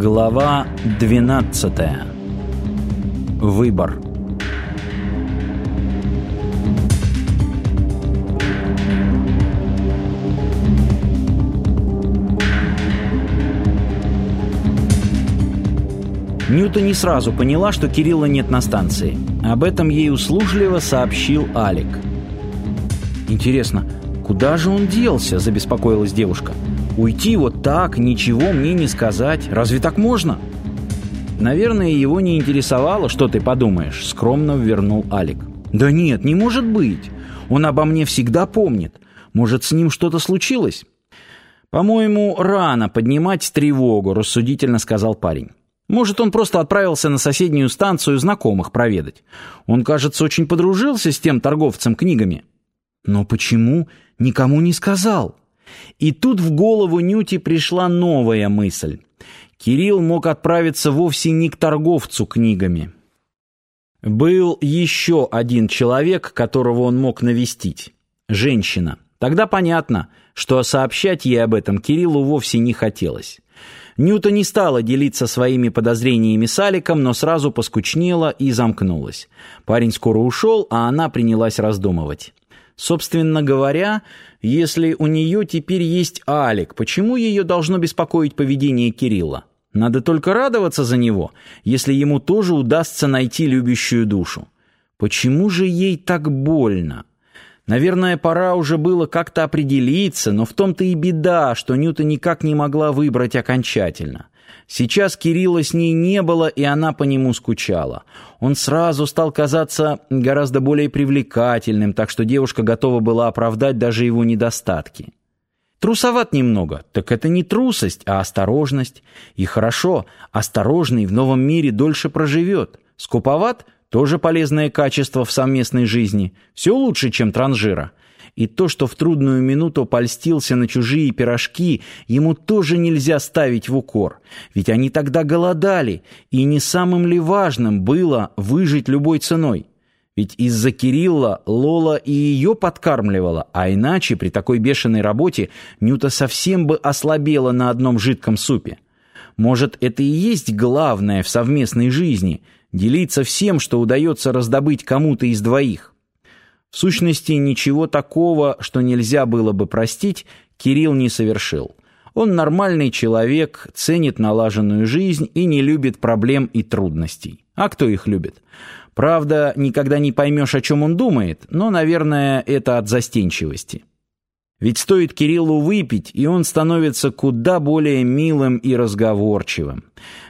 Глава 12. Выбор. Нюта не сразу поняла, что Кирилла нет на станции. Об этом ей услужливо сообщил Алик. «Интересно, куда же он делся?» – забеспокоилась девушка. «Уйти вот так, ничего мне не сказать. Разве так можно?» «Наверное, его не интересовало, что ты подумаешь», – скромно вернул Алик. «Да нет, не может быть. Он обо мне всегда помнит. Может, с ним что-то случилось?» «По-моему, рано поднимать тревогу», – рассудительно сказал парень. Может, он просто отправился на соседнюю станцию знакомых проведать. Он, кажется, очень подружился с тем торговцем книгами. Но почему никому не сказал? И тут в голову Нюти пришла новая мысль. Кирилл мог отправиться вовсе не к торговцу книгами. Был еще один человек, которого он мог навестить. Женщина. Тогда понятно, что сообщать ей об этом Кириллу вовсе не хотелось. Нюта не стала делиться своими подозрениями с Аликом, но сразу поскучнела и замкнулась. Парень скоро ушел, а она принялась раздумывать. Собственно говоря, если у нее теперь есть Алик, почему ее должно беспокоить поведение Кирилла? Надо только радоваться за него, если ему тоже удастся найти любящую душу. Почему же ей так больно? Наверное, пора уже было как-то определиться, но в том-то и беда, что Нюта никак не могла выбрать окончательно. Сейчас Кирилла с ней не было, и она по нему скучала. Он сразу стал казаться гораздо более привлекательным, так что девушка готова была оправдать даже его недостатки. Трусоват немного, так это не трусость, а осторожность. И хорошо, осторожный в новом мире дольше проживет. Скуповат — тоже полезное качество в совместной жизни. Все лучше, чем транжира. И то, что в трудную минуту польстился на чужие пирожки, ему тоже нельзя ставить в укор. Ведь они тогда голодали, и не самым ли важным было выжить любой ценой? Ведь из-за Кирилла Лола и ее подкармливала, а иначе при такой бешеной работе Нюта совсем бы ослабела на одном жидком супе. Может, это и есть главное в совместной жизни – делиться всем, что удается раздобыть кому-то из двоих. В сущности, ничего такого, что нельзя было бы простить, Кирилл не совершил. Он нормальный человек, ценит налаженную жизнь и не любит проблем и трудностей. А кто их любит? Правда, никогда не поймешь, о чем он думает, но, наверное, это от застенчивости. Ведь стоит Кириллу выпить, и он становится куда более милым и разговорчивым.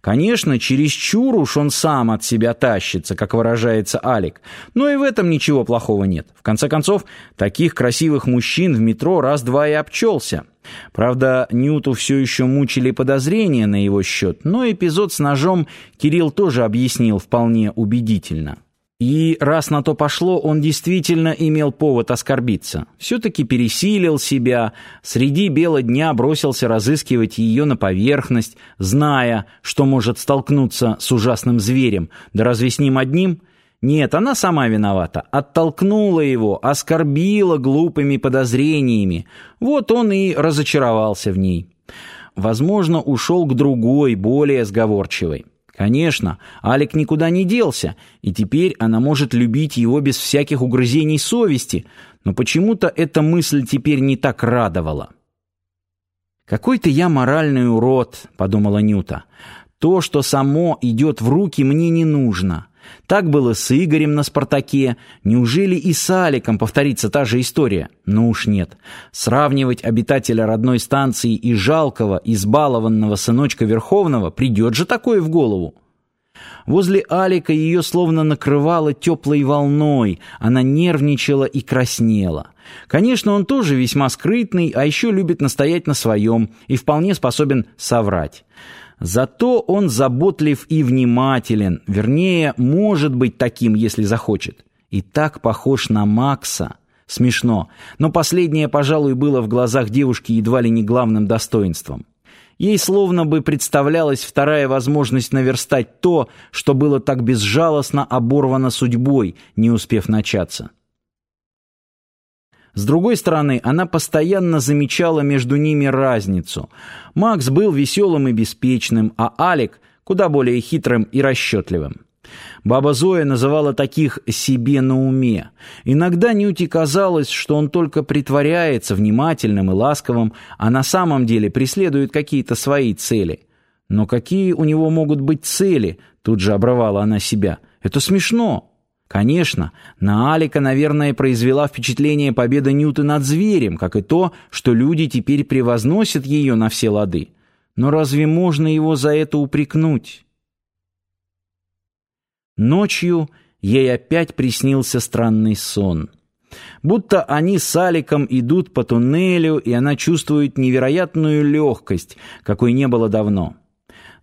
Конечно, чересчур уж он сам от себя тащится, как выражается Алик, но и в этом ничего плохого нет. В конце концов, таких красивых мужчин в метро раз-два и обчелся. Правда, Ньюту все еще мучили подозрения на его счет, но эпизод с ножом Кирилл тоже объяснил вполне убедительно. И раз на то пошло, он действительно имел повод оскорбиться. Все-таки пересилил себя, среди бела дня бросился разыскивать ее на поверхность, зная, что может столкнуться с ужасным зверем. Да разве с ним одним? Нет, она сама виновата. Оттолкнула его, оскорбила глупыми подозрениями. Вот он и разочаровался в ней. Возможно, ушел к другой, более сговорчивой. Конечно, Алик никуда не делся, и теперь она может любить его без всяких угрызений совести, но почему-то эта мысль теперь не так радовала. «Какой-то я моральный урод», — подумала Нюта. «То, что само идет в руки, мне не нужно». Так было с Игорем на «Спартаке». Неужели и с Аликом повторится та же история? Ну уж нет. Сравнивать обитателя родной станции и жалкого, избалованного сыночка Верховного придет же такое в голову. Возле Алика ее словно накрывало теплой волной, она нервничала и краснела. Конечно, он тоже весьма скрытный, а еще любит настоять на своем и вполне способен соврать. Зато он заботлив и внимателен, вернее, может быть таким, если захочет. И так похож на Макса. Смешно, но последнее, пожалуй, было в глазах девушки едва ли не главным достоинством. Ей словно бы представлялась вторая возможность наверстать то, что было так безжалостно оборвано судьбой, не успев начаться. С другой стороны, она постоянно замечала между ними разницу. Макс был веселым и беспечным, а Алик куда более хитрым и расчетливым. Баба Зоя называла таких «себе на уме». Иногда Нюте казалось, что он только притворяется внимательным и ласковым, а на самом деле преследует какие-то свои цели. Но какие у него могут быть цели, тут же обрывала она себя. Это смешно. Конечно, на Алика, наверное, произвела впечатление победа Ньюты над зверем, как и то, что люди теперь превозносят ее на все лады. Но разве можно его за это упрекнуть? Ночью ей опять приснился странный сон. Будто они с Аликом идут по туннелю, и она чувствует невероятную легкость, какой не было давно.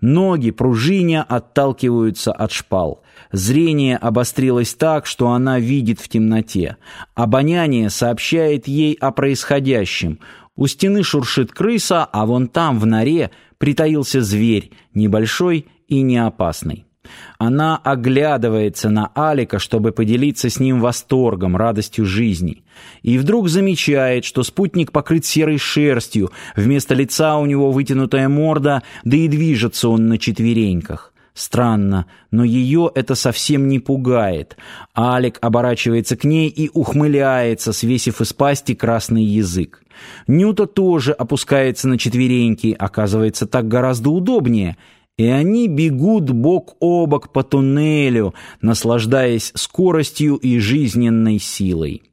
Ноги, пружиня отталкиваются от шпал. Зрение обострилось так, что она видит в темноте. Обоняние сообщает ей о происходящем. У стены шуршит крыса, а вон там, в норе, притаился зверь, небольшой и не опасный. Она оглядывается на Алика, чтобы поделиться с ним восторгом, радостью жизни. И вдруг замечает, что спутник покрыт серой шерстью, вместо лица у него вытянутая морда, да и движется он на четвереньках. Странно, но ее это совсем не пугает. Алик оборачивается к ней и ухмыляется, свесив из пасти красный язык. Нюта тоже опускается на четвереньки, оказывается, так гораздо удобнее — и они бегут бок о бок по туннелю, наслаждаясь скоростью и жизненной силой.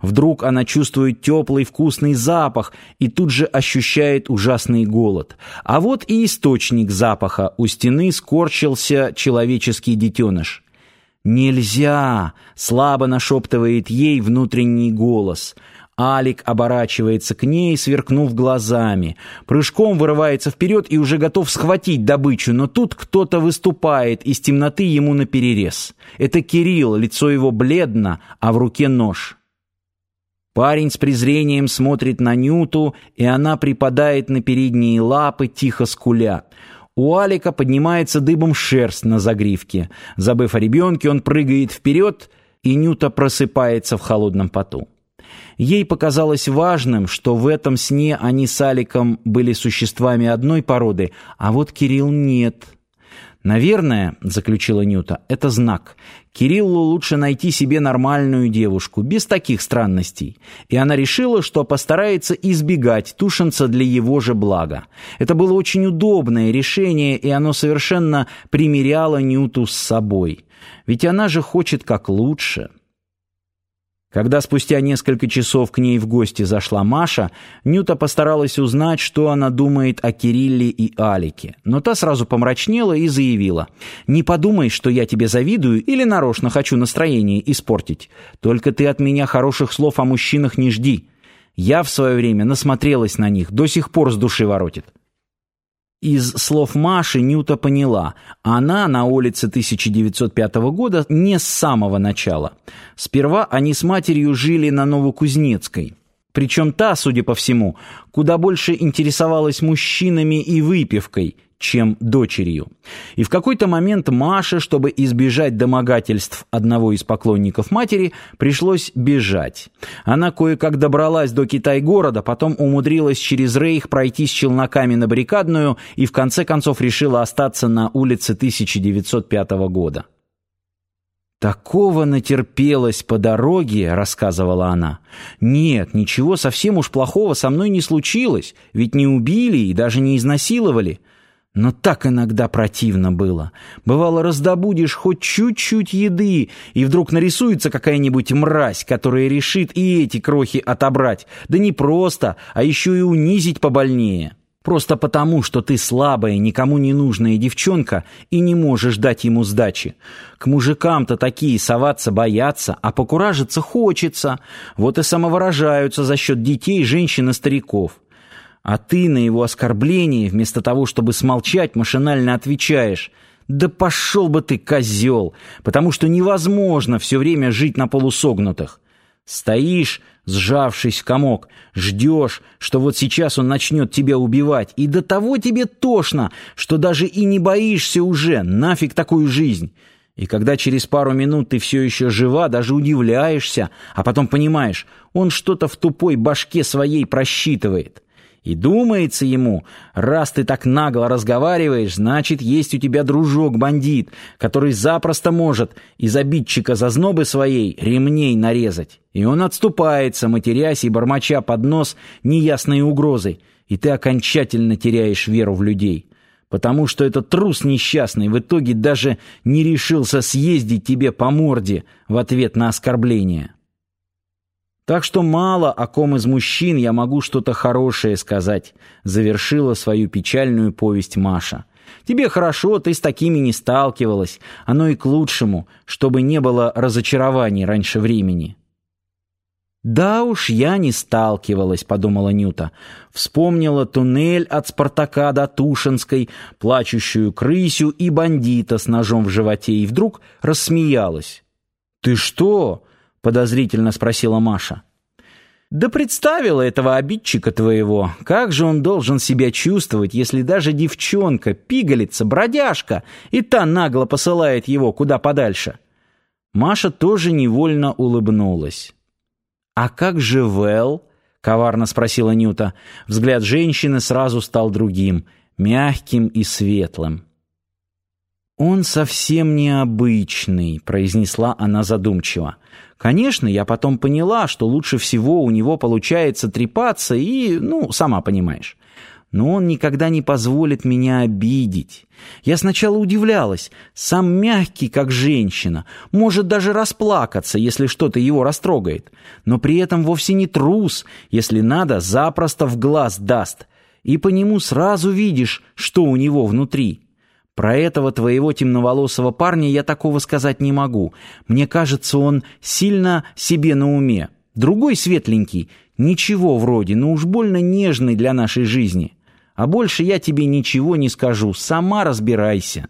Вдруг она чувствует теплый вкусный запах и тут же ощущает ужасный голод. А вот и источник запаха. У стены скорчился человеческий детеныш. «Нельзя!» — слабо нашептывает ей внутренний голос — Алик оборачивается к ней, сверкнув глазами. Прыжком вырывается вперед и уже готов схватить добычу, но тут кто-то выступает из темноты ему наперерез. Это Кирилл, лицо его бледно, а в руке нож. Парень с презрением смотрит на Нюту, и она припадает на передние лапы, тихо скуля. У Алика поднимается дыбом шерсть на загривке. Забыв о ребенке, он прыгает вперед, и Нюта просыпается в холодном поту. Ей показалось важным, что в этом сне они с Аликом были существами одной породы, а вот Кирилл нет. «Наверное, — заключила Нюта, — это знак. Кириллу лучше найти себе нормальную девушку, без таких странностей. И она решила, что постарается избегать Тушенца для его же блага. Это было очень удобное решение, и оно совершенно примиряло Нюту с собой. Ведь она же хочет как лучше». Когда спустя несколько часов к ней в гости зашла Маша, Нюта постаралась узнать, что она думает о Кирилле и Алике. Но та сразу помрачнела и заявила, «Не подумай, что я тебе завидую или нарочно хочу настроение испортить. Только ты от меня хороших слов о мужчинах не жди. Я в свое время насмотрелась на них, до сих пор с души воротит». Из слов Маши Нюта поняла, она на улице 1905 года не с самого начала. Сперва они с матерью жили на Новокузнецкой. Причем та, судя по всему, куда больше интересовалась мужчинами и выпивкой, чем дочерью. И в какой-то момент Маше, чтобы избежать домогательств одного из поклонников матери, пришлось бежать. Она кое-как добралась до Китай-города, потом умудрилась через Рейх пройти с челноками на баррикадную и в конце концов решила остаться на улице 1905 года. «Такого натерпелась по дороге», — рассказывала она. «Нет, ничего совсем уж плохого со мной не случилось, ведь не убили и даже не изнасиловали. Но так иногда противно было. Бывало, раздобудешь хоть чуть-чуть еды, и вдруг нарисуется какая-нибудь мразь, которая решит и эти крохи отобрать. Да не просто, а еще и унизить побольнее. Просто потому, что ты слабая, никому не нужная девчонка и не можешь дать ему сдачи. К мужикам-то такие соваться боятся, а покуражиться хочется. Вот и самовыражаются за счет детей, женщин и стариков. А ты на его оскорбление, вместо того, чтобы смолчать, машинально отвечаешь «Да пошел бы ты, козел!» Потому что невозможно все время жить на полусогнутых. Стоишь, сжавшись в комок, ждешь, что вот сейчас он начнет тебя убивать, и до того тебе тошно, что даже и не боишься уже, нафиг такую жизнь. И когда через пару минут ты все еще жива, даже удивляешься, а потом понимаешь, он что-то в тупой башке своей просчитывает. И думается ему, раз ты так нагло разговариваешь, значит, есть у тебя дружок-бандит, который запросто может из обидчика зазнобы своей ремней нарезать. И он отступается, матерясь и бормоча под нос неясной угрозой, и ты окончательно теряешь веру в людей. Потому что этот трус несчастный в итоге даже не решился съездить тебе по морде в ответ на оскорбление. Так что мало о ком из мужчин я могу что-то хорошее сказать, завершила свою печальную повесть Маша. Тебе хорошо, ты с такими не сталкивалась. Оно и к лучшему, чтобы не было разочарований раньше времени. «Да уж, я не сталкивалась», — подумала Нюта. Вспомнила туннель от Спартака до Тушинской, плачущую крысю и бандита с ножом в животе, и вдруг рассмеялась. «Ты что?» Подозрительно спросила Маша. Да представила этого обидчика твоего. Как же он должен себя чувствовать, если даже девчонка, пигалица, бродяжка, и та нагло посылает его куда подальше? Маша тоже невольно улыбнулась. А как же Вэл? коварно спросила Нюта. Взгляд женщины сразу стал другим, мягким и светлым. «Он совсем необычный», — произнесла она задумчиво. «Конечно, я потом поняла, что лучше всего у него получается трепаться и, ну, сама понимаешь. Но он никогда не позволит меня обидеть. Я сначала удивлялась. Сам мягкий, как женщина, может даже расплакаться, если что-то его растрогает. Но при этом вовсе не трус, если надо, запросто в глаз даст. И по нему сразу видишь, что у него внутри». Про этого твоего темноволосого парня я такого сказать не могу. Мне кажется, он сильно себе на уме. Другой светленький, ничего вроде, но уж больно нежный для нашей жизни. А больше я тебе ничего не скажу, сама разбирайся».